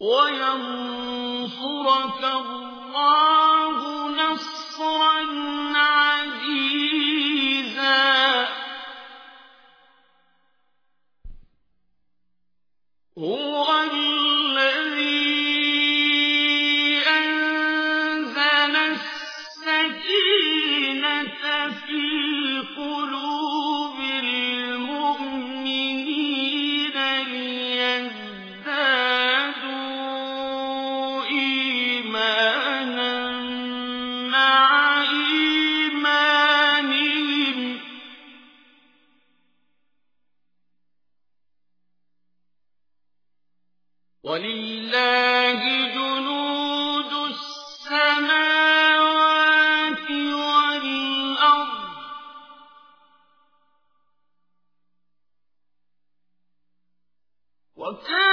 وينصرك الله نصرا ولله جنود السماوات والأرض. وكان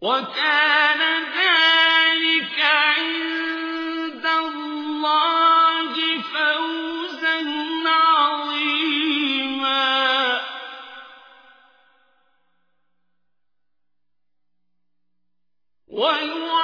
وكان ذلك عند الله فوزا عظيما. ويوعد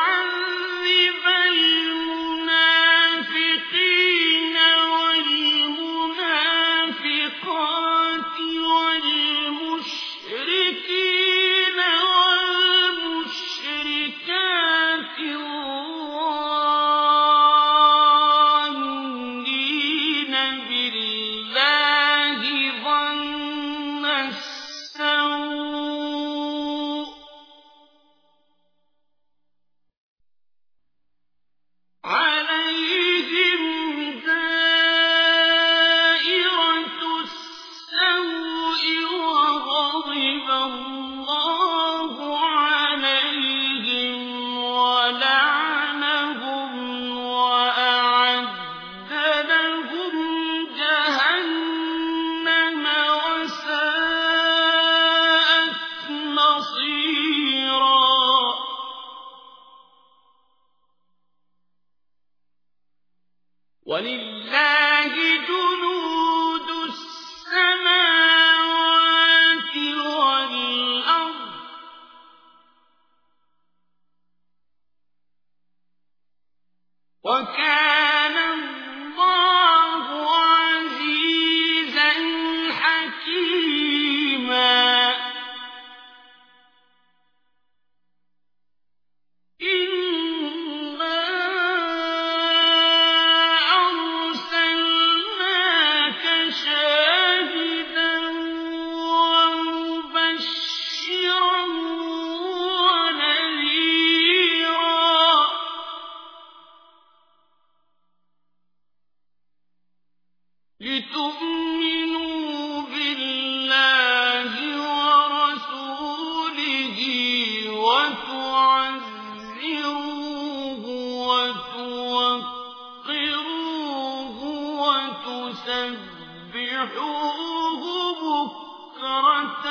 بصيرا ولله جنود السماوات والأرض. وكان لتؤمنوا بالله ورسوله وتوقروه وتسبحوه بكرة